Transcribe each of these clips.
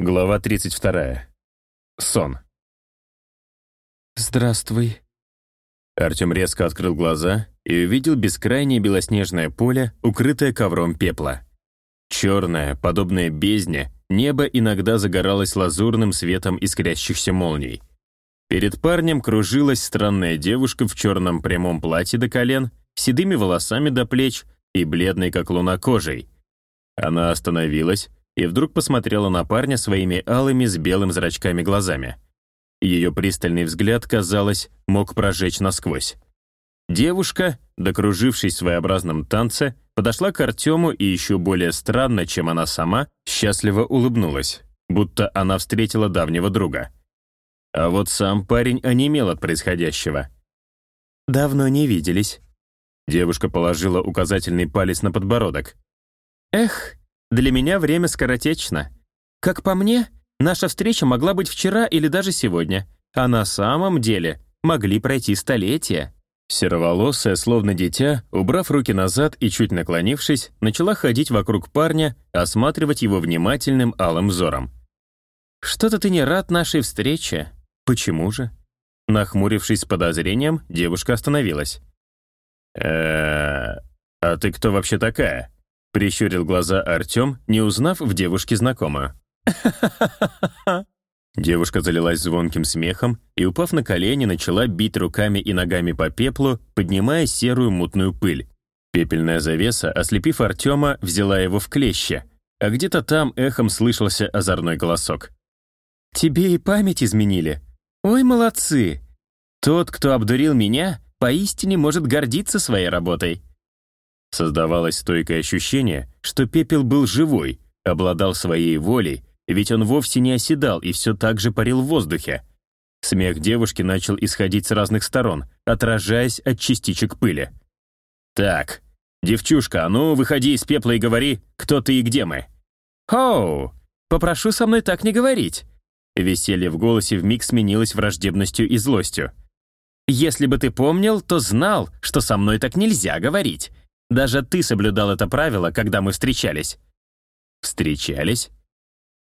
Глава 32. Сон. «Здравствуй». Артем резко открыл глаза и увидел бескрайнее белоснежное поле, укрытое ковром пепла. Черное, подобное бездне, небо иногда загоралось лазурным светом искрящихся молний. Перед парнем кружилась странная девушка в черном прямом платье до колен, седыми волосами до плеч и бледной, как луна, кожей. Она остановилась, и вдруг посмотрела на парня своими алыми с белым зрачками глазами. Ее пристальный взгляд, казалось, мог прожечь насквозь. Девушка, докружившись в своеобразном танце, подошла к Артему и еще более странно, чем она сама, счастливо улыбнулась, будто она встретила давнего друга. А вот сам парень онемел от происходящего. «Давно не виделись». Девушка положила указательный палец на подбородок. «Эх, для меня время скоротечно. Как по мне, наша встреча могла быть вчера или даже сегодня, а на самом деле могли пройти столетия». Сероволосая, словно дитя, убрав руки назад и чуть наклонившись, начала ходить вокруг парня, осматривать его внимательным алым взором. «Что-то ты не рад нашей встрече. Почему же?» Нахмурившись с подозрением, девушка остановилась. э а ты кто вообще такая?» Прищурил глаза Артем, не узнав в девушке знакомую. Девушка залилась звонким смехом и, упав на колени, начала бить руками и ногами по пеплу, поднимая серую мутную пыль. Пепельная завеса, ослепив Артема, взяла его в клещи, а где-то там эхом слышался озорной голосок. «Тебе и память изменили. Ой, молодцы! Тот, кто обдурил меня, поистине может гордиться своей работой». Создавалось стойкое ощущение, что пепел был живой, обладал своей волей, ведь он вовсе не оседал и все так же парил в воздухе. Смех девушки начал исходить с разных сторон, отражаясь от частичек пыли. «Так, девчушка, а ну выходи из пепла и говори, кто ты и где мы». «Хоу, попрошу со мной так не говорить». Веселье в голосе вмиг сменилось враждебностью и злостью. «Если бы ты помнил, то знал, что со мной так нельзя говорить. Даже ты соблюдал это правило, когда мы встречались». «Встречались?»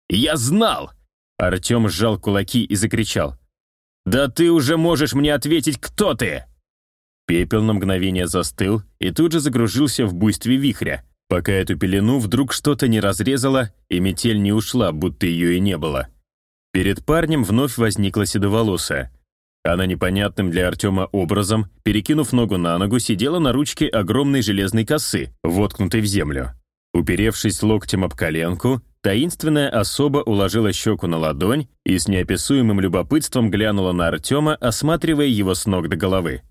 «Я знал!» Артем сжал кулаки и закричал. «Да ты уже можешь мне ответить, кто ты!» Пепел на мгновение застыл и тут же загружился в буйстве вихря, пока эту пелену вдруг что-то не разрезало и метель не ушла, будто ее и не было. Перед парнем вновь возникла седоволосая. Она непонятным для Артема образом, перекинув ногу на ногу, сидела на ручке огромной железной косы, воткнутой в землю. Уперевшись локтем об коленку, таинственная особа уложила щеку на ладонь и с неописуемым любопытством глянула на Артема, осматривая его с ног до головы.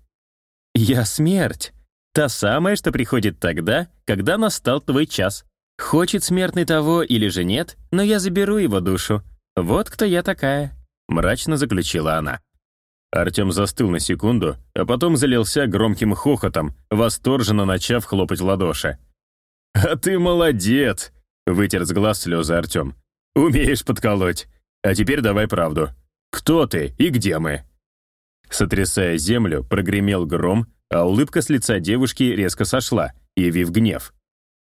«Я смерть. Та самая, что приходит тогда, когда настал твой час. Хочет смертный того или же нет, но я заберу его душу. Вот кто я такая», — мрачно заключила она. Артем застыл на секунду, а потом залился громким хохотом, восторженно начав хлопать ладоши. «А ты молодец!» — вытер с глаз слезы Артем. «Умеешь подколоть. А теперь давай правду. Кто ты и где мы?» Сотрясая землю, прогремел гром, а улыбка с лица девушки резко сошла, явив гнев.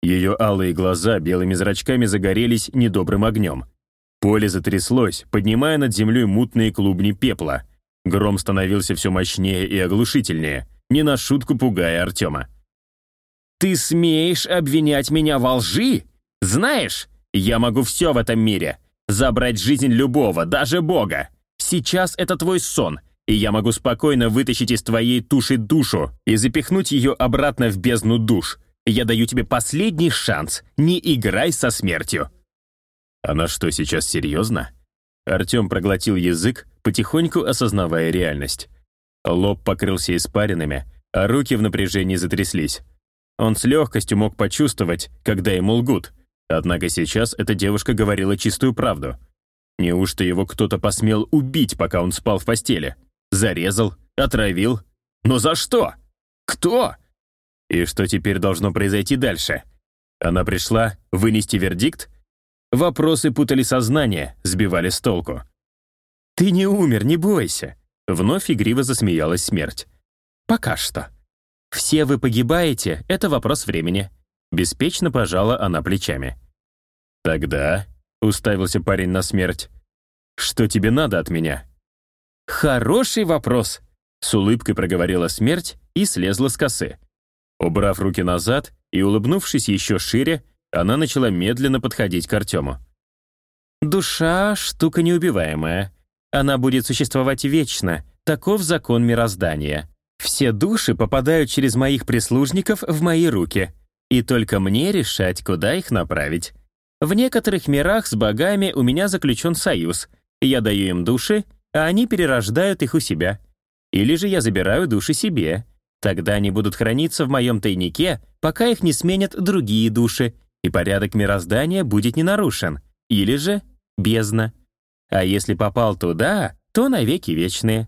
Ее алые глаза белыми зрачками загорелись недобрым огнем. Поле затряслось, поднимая над землей мутные клубни пепла — Гром становился все мощнее и оглушительнее, не на шутку пугая Артема. «Ты смеешь обвинять меня во лжи? Знаешь, я могу все в этом мире. Забрать жизнь любого, даже Бога. Сейчас это твой сон, и я могу спокойно вытащить из твоей туши душу и запихнуть ее обратно в бездну душ. Я даю тебе последний шанс. Не играй со смертью». Она что, сейчас серьезно? Артем проглотил язык, потихоньку осознавая реальность. Лоб покрылся испаринами, а руки в напряжении затряслись. Он с легкостью мог почувствовать, когда ему лгут, однако сейчас эта девушка говорила чистую правду. Неужто его кто-то посмел убить, пока он спал в постели? Зарезал? Отравил? Но за что? Кто? И что теперь должно произойти дальше? Она пришла вынести вердикт? Вопросы путали сознание, сбивали с толку. «Ты не умер, не бойся!» Вновь игриво засмеялась смерть. «Пока что. Все вы погибаете, это вопрос времени». Беспечно пожала она плечами. «Тогда уставился парень на смерть. «Что тебе надо от меня?» «Хороший вопрос», — с улыбкой проговорила смерть и слезла с косы. Убрав руки назад и улыбнувшись еще шире, она начала медленно подходить к Артему. «Душа — штука неубиваемая. Она будет существовать вечно. Таков закон мироздания. Все души попадают через моих прислужников в мои руки, и только мне решать, куда их направить. В некоторых мирах с богами у меня заключен союз. Я даю им души, а они перерождают их у себя. Или же я забираю души себе. Тогда они будут храниться в моем тайнике, пока их не сменят другие души, и порядок мироздания будет не нарушен. Или же бездна. А если попал туда, то навеки вечные.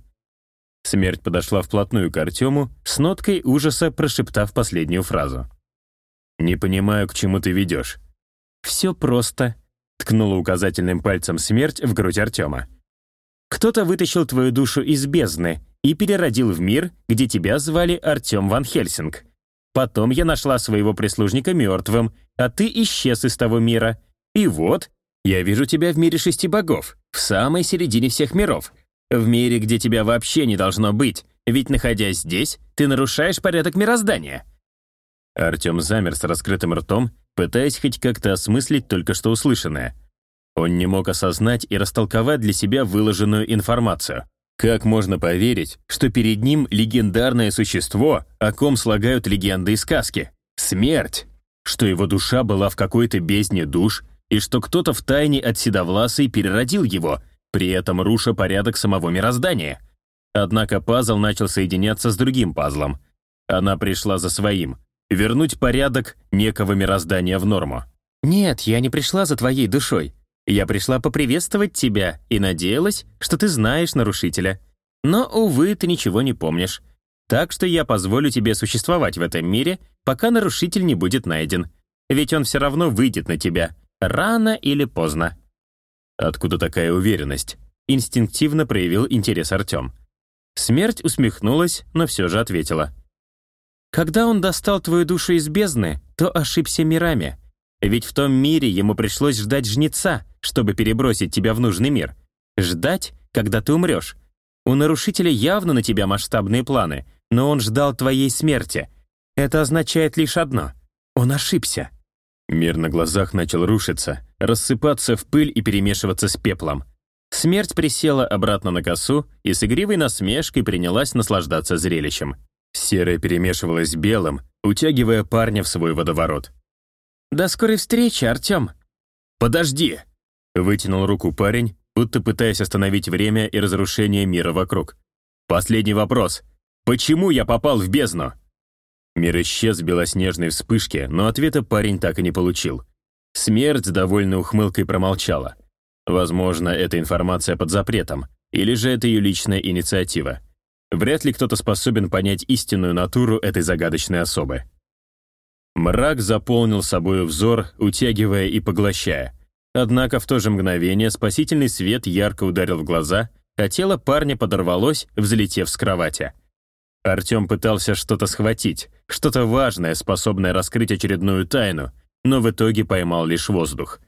Смерть подошла вплотную к Артему, с ноткой ужаса прошептав последнюю фразу. «Не понимаю, к чему ты ведешь». «Все просто», — ткнула указательным пальцем смерть в грудь Артема. «Кто-то вытащил твою душу из бездны и переродил в мир, где тебя звали Артем Ван Хельсинг. Потом я нашла своего прислужника мертвым, а ты исчез из того мира. И вот, я вижу тебя в мире шести богов, в самой середине всех миров, в мире, где тебя вообще не должно быть, ведь, находясь здесь, ты нарушаешь порядок мироздания». Артем замер с раскрытым ртом, пытаясь хоть как-то осмыслить только что услышанное. Он не мог осознать и растолковать для себя выложенную информацию. Как можно поверить, что перед ним легендарное существо, о ком слагают легенды и сказки? Смерть! Что его душа была в какой-то бездне душ, и что кто-то втайне от седовласой переродил его — при этом руша порядок самого мироздания. Однако пазл начал соединяться с другим пазлом. Она пришла за своим — вернуть порядок некого мироздания в норму. «Нет, я не пришла за твоей душой. Я пришла поприветствовать тебя и надеялась, что ты знаешь нарушителя. Но, увы, ты ничего не помнишь. Так что я позволю тебе существовать в этом мире, пока нарушитель не будет найден. Ведь он все равно выйдет на тебя, рано или поздно». Откуда такая уверенность? Инстинктивно проявил интерес Артем. Смерть усмехнулась, но все же ответила. «Когда он достал твою душу из бездны, то ошибся мирами. Ведь в том мире ему пришлось ждать жнеца, чтобы перебросить тебя в нужный мир. Ждать, когда ты умрешь. У нарушителя явно на тебя масштабные планы, но он ждал твоей смерти. Это означает лишь одно — он ошибся». Мир на глазах начал рушиться, рассыпаться в пыль и перемешиваться с пеплом. Смерть присела обратно на косу и с игривой насмешкой принялась наслаждаться зрелищем. Серое перемешивалось с белым, утягивая парня в свой водоворот. «До скорой встречи, Артем!» «Подожди!» — вытянул руку парень, будто пытаясь остановить время и разрушение мира вокруг. «Последний вопрос. Почему я попал в бездну?» Мир исчез в белоснежной вспышке, но ответа парень так и не получил. Смерть с довольной ухмылкой промолчала. Возможно, эта информация под запретом, или же это ее личная инициатива. Вряд ли кто-то способен понять истинную натуру этой загадочной особы. Мрак заполнил собой взор, утягивая и поглощая. Однако в то же мгновение спасительный свет ярко ударил в глаза, а тело парня подорвалось, взлетев с кровати. Артем пытался что-то схватить, что-то важное, способное раскрыть очередную тайну, но в итоге поймал лишь воздух.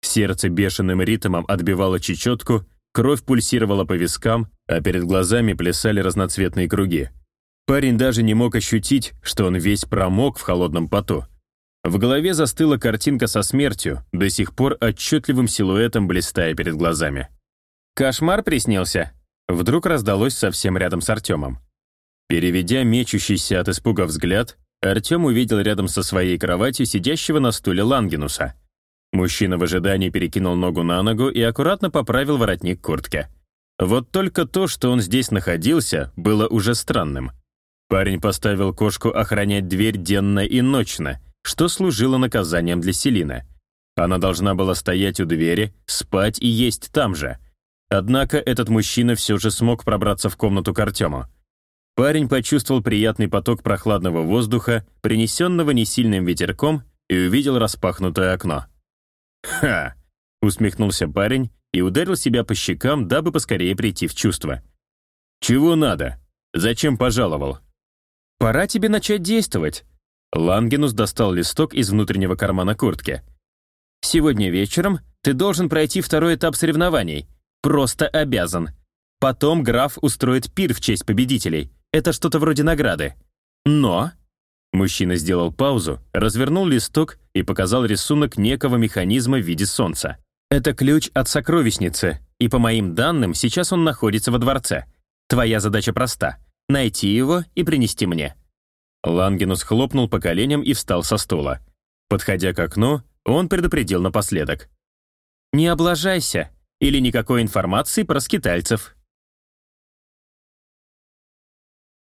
Сердце бешеным ритмом отбивало чечетку, кровь пульсировала по вискам, а перед глазами плясали разноцветные круги. Парень даже не мог ощутить, что он весь промок в холодном поту. В голове застыла картинка со смертью, до сих пор отчетливым силуэтом блистая перед глазами. «Кошмар приснился?» Вдруг раздалось совсем рядом с Артемом. Переведя мечущийся от испуга взгляд, Артем увидел рядом со своей кроватью сидящего на стуле Лангенуса. Мужчина в ожидании перекинул ногу на ногу и аккуратно поправил воротник куртки. Вот только то, что он здесь находился, было уже странным. Парень поставил кошку охранять дверь денно и ночно, что служило наказанием для Селины. Она должна была стоять у двери, спать и есть там же. Однако этот мужчина все же смог пробраться в комнату к Артему. Парень почувствовал приятный поток прохладного воздуха, принесенного несильным ветерком, и увидел распахнутое окно. «Ха!» — усмехнулся парень и ударил себя по щекам, дабы поскорее прийти в чувство. «Чего надо? Зачем пожаловал?» «Пора тебе начать действовать». Лангенус достал листок из внутреннего кармана куртки. «Сегодня вечером ты должен пройти второй этап соревнований. Просто обязан. Потом граф устроит пир в честь победителей. Это что-то вроде награды. Но...» Мужчина сделал паузу, развернул листок и показал рисунок некого механизма в виде солнца. «Это ключ от сокровищницы, и по моим данным, сейчас он находится во дворце. Твоя задача проста — найти его и принести мне». Лангенус хлопнул по коленям и встал со стула. Подходя к окну, он предупредил напоследок. «Не облажайся, или никакой информации про скитальцев».